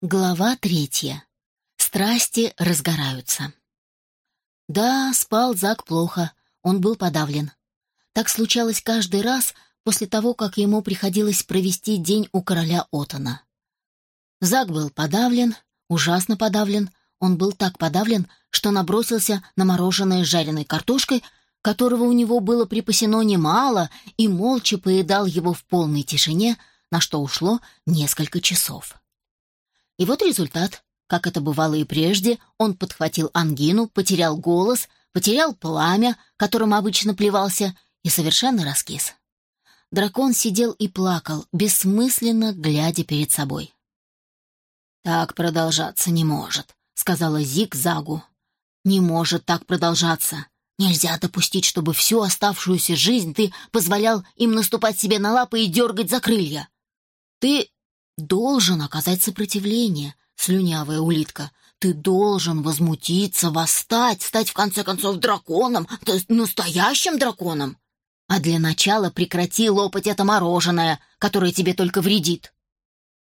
Глава третья. Страсти разгораются. Да, спал Зак плохо, он был подавлен. Так случалось каждый раз после того, как ему приходилось провести день у короля Отона. Зак был подавлен, ужасно подавлен, он был так подавлен, что набросился на мороженое с жареной картошкой, которого у него было припасено немало, и молча поедал его в полной тишине, на что ушло несколько часов. И вот результат. Как это бывало и прежде, он подхватил ангину, потерял голос, потерял пламя, которым обычно плевался, и совершенно раскис. Дракон сидел и плакал, бессмысленно глядя перед собой. «Так продолжаться не может», — сказала Зиг Загу. «Не может так продолжаться. Нельзя допустить, чтобы всю оставшуюся жизнь ты позволял им наступать себе на лапы и дергать за крылья. Ты должен оказать сопротивление, слюнявая улитка. Ты должен возмутиться, восстать, стать в конце концов драконом, то есть настоящим драконом. А для начала прекрати лопать это мороженое, которое тебе только вредит.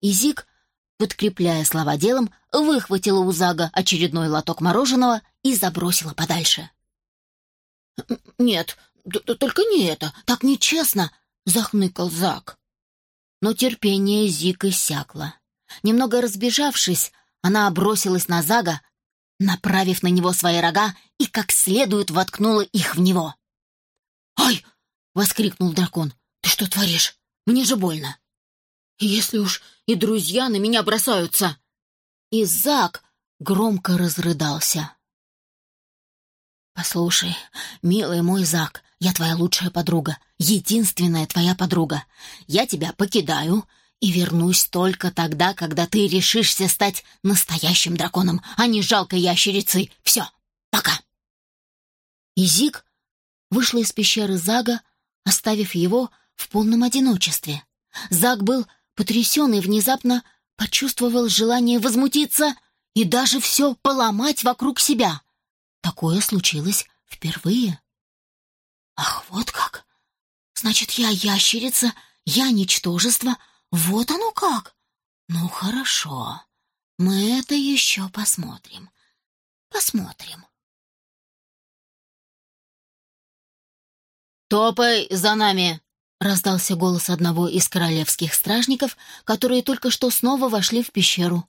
И Зик, подкрепляя слова делом, выхватила у Зага очередной лоток мороженого и забросила подальше. «Нет, только не это, так нечестно!» — захныкал Зак. Но терпение Зик иссякло. Немного разбежавшись, она бросилась на Зага, направив на него свои рога и как следует воткнула их в него. «Ай!» — воскликнул дракон. «Ты что творишь? Мне же больно!» «Если уж и друзья на меня бросаются!» И Заг громко разрыдался. «Послушай, милый мой Зак, я твоя лучшая подруга, единственная твоя подруга. Я тебя покидаю и вернусь только тогда, когда ты решишься стать настоящим драконом, а не жалкой ящерицей. Все, пока. И Зиг вышла из пещеры Зага, оставив его в полном одиночестве. Заг был потрясен и внезапно почувствовал желание возмутиться и даже все поломать вокруг себя. Такое случилось впервые. Ах, вот как! Значит, я ящерица, я ничтожество. Вот оно как! Ну, хорошо. Мы это еще посмотрим. Посмотрим. «Топай за нами!» — раздался голос одного из королевских стражников, которые только что снова вошли в пещеру.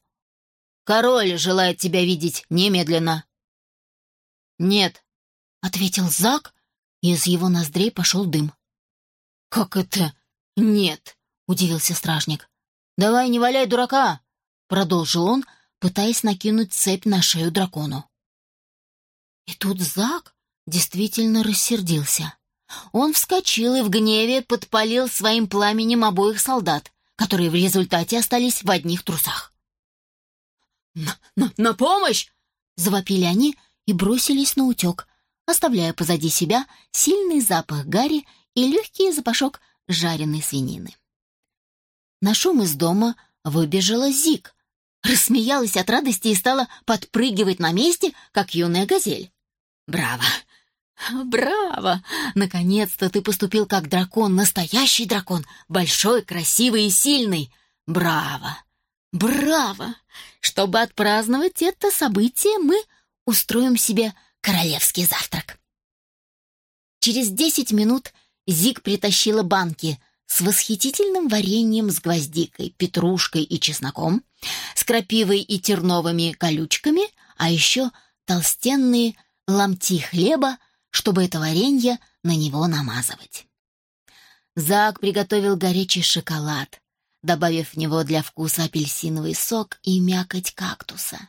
«Король желает тебя видеть немедленно». «Нет», — ответил Зак, из его ноздрей пошел дым. «Как это? Нет!» — удивился стражник. «Давай не валяй дурака!» — продолжил он, пытаясь накинуть цепь на шею дракону. И тут Зак действительно рассердился. Он вскочил и в гневе подпалил своим пламенем обоих солдат, которые в результате остались в одних трусах. «На, на, на помощь!» — завопили они и бросились на утек, оставляя позади себя сильный запах гари и легкий запашок жареной свинины. На шум из дома выбежала Зик, рассмеялась от радости и стала подпрыгивать на месте, как юная газель. «Браво! Браво! Наконец-то ты поступил как дракон, настоящий дракон, большой, красивый и сильный! Браво! Браво! Чтобы отпраздновать это событие, мы устроим себе королевский завтрак. Через десять минут Зиг притащила банки с восхитительным вареньем с гвоздикой, петрушкой и чесноком, с крапивой и терновыми колючками, а еще толстенные ломти хлеба, чтобы это варенье на него намазывать. Зак приготовил горячий шоколад, добавив в него для вкуса апельсиновый сок и мякоть кактуса.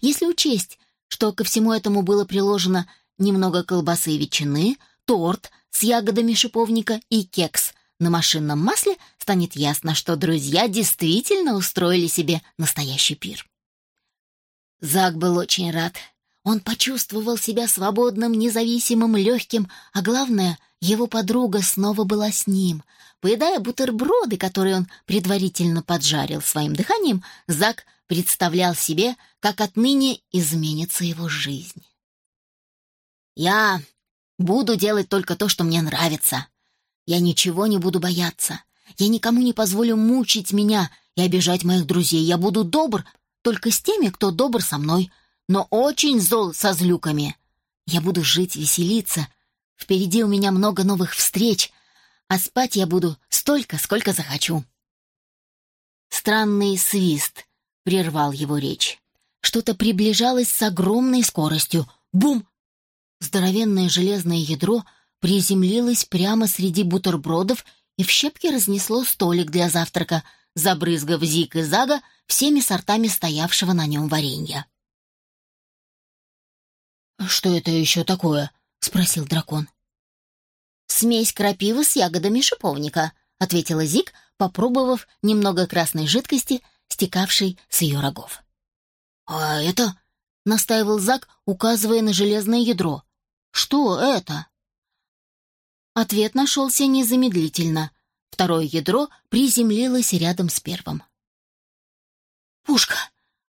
Если учесть, что ко всему этому было приложено немного колбасы и ветчины, торт с ягодами шиповника и кекс на машинном масле, станет ясно, что друзья действительно устроили себе настоящий пир. Зак был очень рад. Он почувствовал себя свободным, независимым, легким, а главное, его подруга снова была с ним. Поедая бутерброды, которые он предварительно поджарил своим дыханием, Зак представлял себе, как отныне изменится его жизнь. «Я буду делать только то, что мне нравится. Я ничего не буду бояться. Я никому не позволю мучить меня и обижать моих друзей. Я буду добр, только с теми, кто добр со мной, но очень зол со злюками. Я буду жить, веселиться. Впереди у меня много новых встреч, а спать я буду столько, сколько захочу». Странный свист прервал его речь. Что-то приближалось с огромной скоростью. Бум! Здоровенное железное ядро приземлилось прямо среди бутербродов и в щепки разнесло столик для завтрака, забрызгав Зик и Зага всеми сортами стоявшего на нем варенья. «Что это еще такое?» — спросил дракон. «Смесь крапивы с ягодами шиповника», — ответила Зик, попробовав немного красной жидкости, стекавшей с ее рогов. «А это?» — настаивал Зак, указывая на железное ядро. «Что это?» Ответ нашелся незамедлительно. Второе ядро приземлилось рядом с первым. «Пушка!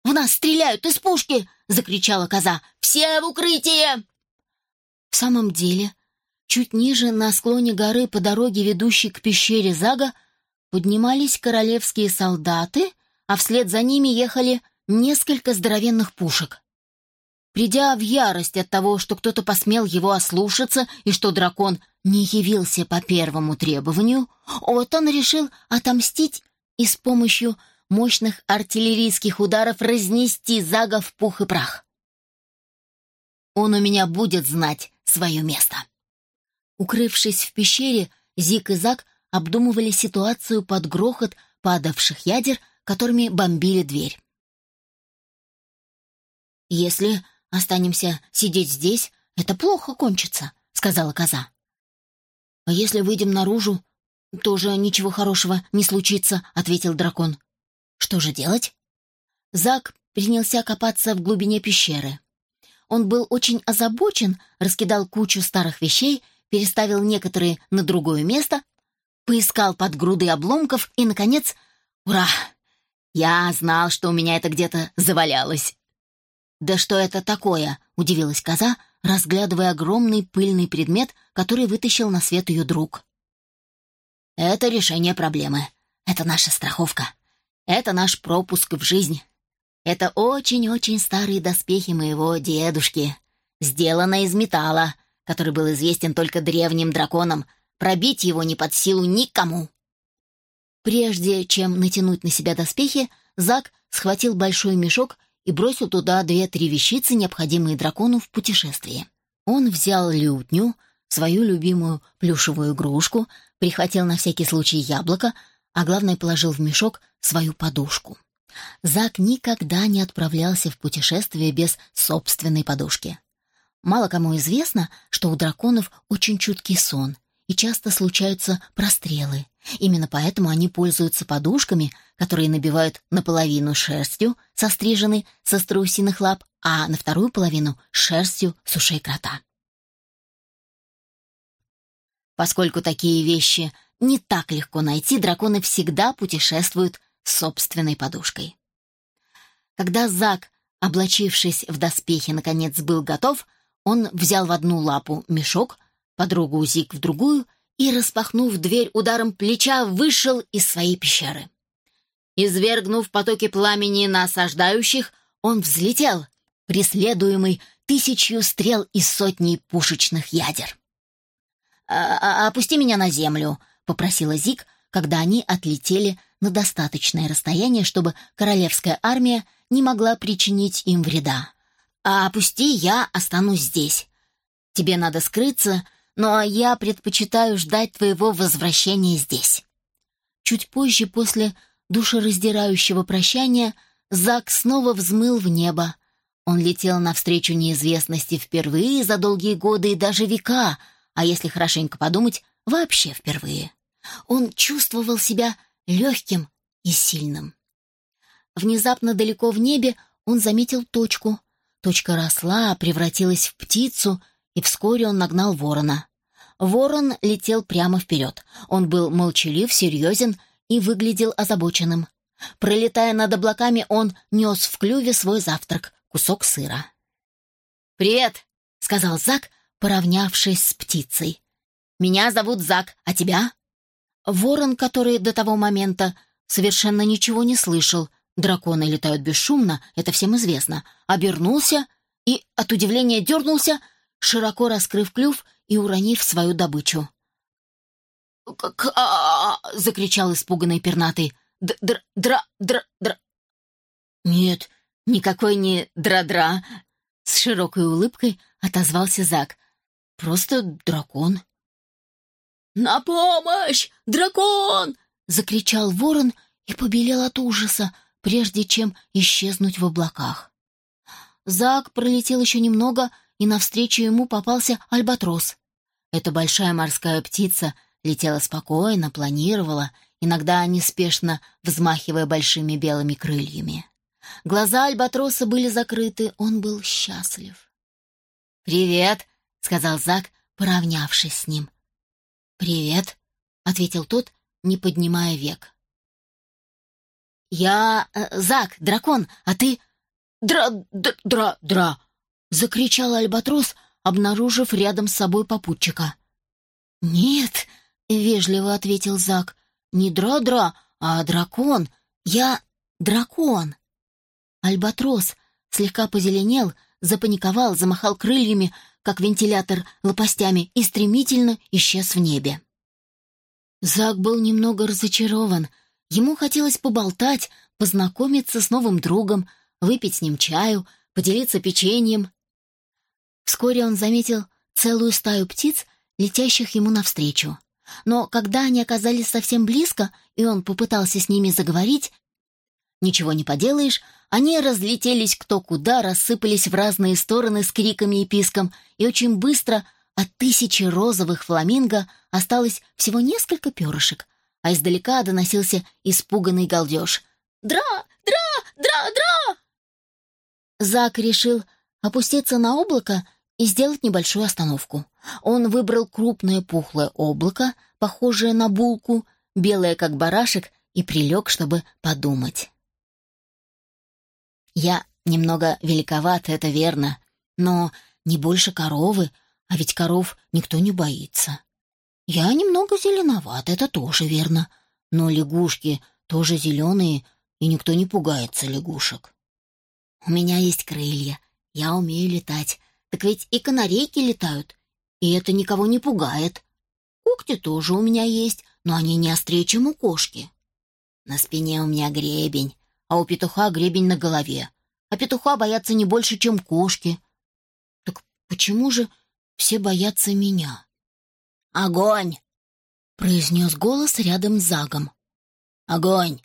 В нас стреляют из пушки!» — закричала коза. «Все в укрытие!» В самом деле, чуть ниже, на склоне горы по дороге, ведущей к пещере Зага, поднимались королевские солдаты, а вслед за ними ехали несколько здоровенных пушек. Придя в ярость от того, что кто-то посмел его ослушаться и что дракон не явился по первому требованию, Отон решил отомстить и с помощью мощных артиллерийских ударов разнести Зага в пух и прах. Он у меня будет знать свое место. Укрывшись в пещере, Зик и Зак обдумывали ситуацию под грохот падавших ядер, которыми бомбили дверь. «Если останемся сидеть здесь, это плохо кончится», — сказала коза. «А если выйдем наружу, тоже ничего хорошего не случится», — ответил дракон. «Что же делать?» Зак принялся копаться в глубине пещеры. Он был очень озабочен, раскидал кучу старых вещей, переставил некоторые на другое место, поискал под грудой обломков и, наконец, ура! Я знал, что у меня это где-то завалялось. «Да что это такое?» — удивилась коза, разглядывая огромный пыльный предмет, который вытащил на свет ее друг. «Это решение проблемы. Это наша страховка. Это наш пропуск в жизнь. Это очень-очень старые доспехи моего дедушки, сделано из металла, который был известен только древним драконам. Пробить его не под силу никому». Прежде чем натянуть на себя доспехи, Зак схватил большой мешок и бросил туда две-три вещицы, необходимые дракону в путешествии. Он взял лютню, свою любимую плюшевую игрушку, прихватил на всякий случай яблоко, а главное положил в мешок свою подушку. Зак никогда не отправлялся в путешествие без собственной подушки. Мало кому известно, что у драконов очень чуткий сон, и часто случаются прострелы. Именно поэтому они пользуются подушками, которые набивают наполовину шерстью, состриженной со страусиных лап, а на вторую половину — шерстью с ушей крота. Поскольку такие вещи не так легко найти, драконы всегда путешествуют с собственной подушкой. Когда Зак, облачившись в доспехи, наконец был готов, он взял в одну лапу мешок, подругу Зик в другую и, распахнув дверь ударом плеча, вышел из своей пещеры. Извергнув потоки пламени на осаждающих, он взлетел, преследуемый тысячью стрел и сотней пушечных ядер. «А -а «Опусти меня на землю», — попросила Зик, когда они отлетели на достаточное расстояние, чтобы королевская армия не могла причинить им вреда. «А опусти, я останусь здесь. Тебе надо скрыться, но я предпочитаю ждать твоего возвращения здесь». Чуть позже, после душераздирающего прощания, Зак снова взмыл в небо. Он летел навстречу неизвестности впервые за долгие годы и даже века, а если хорошенько подумать, вообще впервые. Он чувствовал себя легким и сильным. Внезапно далеко в небе он заметил точку. Точка росла, превратилась в птицу, и вскоре он нагнал ворона. Ворон летел прямо вперед. Он был молчалив, серьезен и выглядел озабоченным. Пролетая над облаками, он нес в клюве свой завтрак — кусок сыра. «Привет!» — сказал Зак, поравнявшись с птицей. «Меня зовут Зак, а тебя?» Ворон, который до того момента совершенно ничего не слышал, драконы летают бесшумно, это всем известно, обернулся и от удивления дернулся, широко раскрыв клюв и уронив свою добычу. «К-к-а!» — закричал испуганный пернатый. «Дра-дра-дра-дра!» «Нет, никакой не дра-дра!» — с широкой улыбкой отозвался Зак. «Просто дракон». «На помощь! Дракон!» — закричал ворон и побелел от ужаса, прежде чем исчезнуть в облаках. Зак пролетел еще немного, и навстречу ему попался альбатрос. Эта большая морская птица летела спокойно, планировала, иногда неспешно взмахивая большими белыми крыльями. Глаза альбатроса были закрыты, он был счастлив. «Привет», — сказал Зак, поравнявшись с ним. «Привет», — ответил тот, не поднимая век. «Я э, Зак, дракон, а ты...» «Дра-дра-дра-дра!» — закричал Альбатрос, обнаружив рядом с собой попутчика. «Нет», — вежливо ответил Зак, — «не дра-дра, а дракон. Я дракон». Альбатрос слегка позеленел, запаниковал, замахал крыльями, как вентилятор лопастями, и стремительно исчез в небе. Зак был немного разочарован. Ему хотелось поболтать, познакомиться с новым другом, выпить с ним чаю, поделиться печеньем. Вскоре он заметил целую стаю птиц, летящих ему навстречу. Но когда они оказались совсем близко, и он попытался с ними заговорить, ничего не поделаешь, они разлетелись кто куда, рассыпались в разные стороны с криками и писком, и очень быстро от тысячи розовых фламинго осталось всего несколько перышек, а издалека доносился испуганный галдеж. «Дра! Дра! Дра! Дра!» Зак решил опуститься на облако и сделать небольшую остановку. Он выбрал крупное пухлое облако, похожее на булку, белое как барашек, и прилег, чтобы подумать. Я немного великоват, это верно, но не больше коровы, а ведь коров никто не боится. Я немного зеленоват, это тоже верно, но лягушки тоже зеленые, и никто не пугается лягушек. У меня есть крылья, я умею летать, так ведь и канарейки летают, и это никого не пугает. Когти тоже у меня есть, но они не острее, чем у кошки. На спине у меня гребень, а у петуха гребень на голове. А петуха боятся не больше, чем кошки. Так почему же все боятся меня? «Огонь!» — произнес голос рядом с Загом. «Огонь!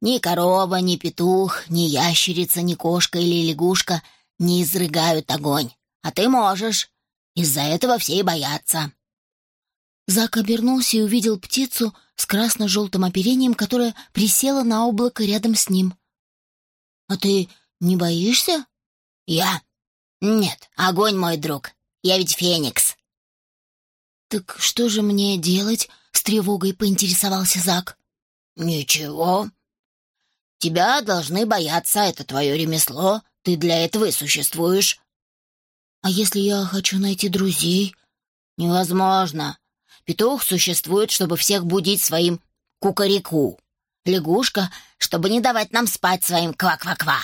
Ни корова, ни петух, ни ящерица, ни кошка или лягушка не изрыгают огонь. А ты можешь. Из-за этого все и боятся». Зак обернулся и увидел птицу с красно-желтым оперением, которая присела на облако рядом с ним. «А ты не боишься?» «Я? Нет, огонь мой друг. Я ведь феникс». «Так что же мне делать?» — с тревогой поинтересовался Зак. «Ничего. Тебя должны бояться, это твое ремесло. Ты для этого и существуешь». «А если я хочу найти друзей?» «Невозможно. Петух существует, чтобы всех будить своим кукареку. Лягушка, чтобы не давать нам спать своим ква-ква-ква.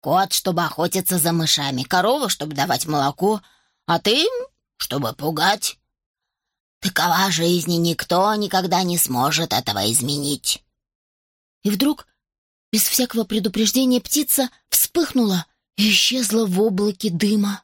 Кот, чтобы охотиться за мышами. Корова, чтобы давать молоко. А ты, чтобы пугать. Такова жизнь, и никто никогда не сможет этого изменить. И вдруг, без всякого предупреждения, птица вспыхнула и исчезла в облаке дыма.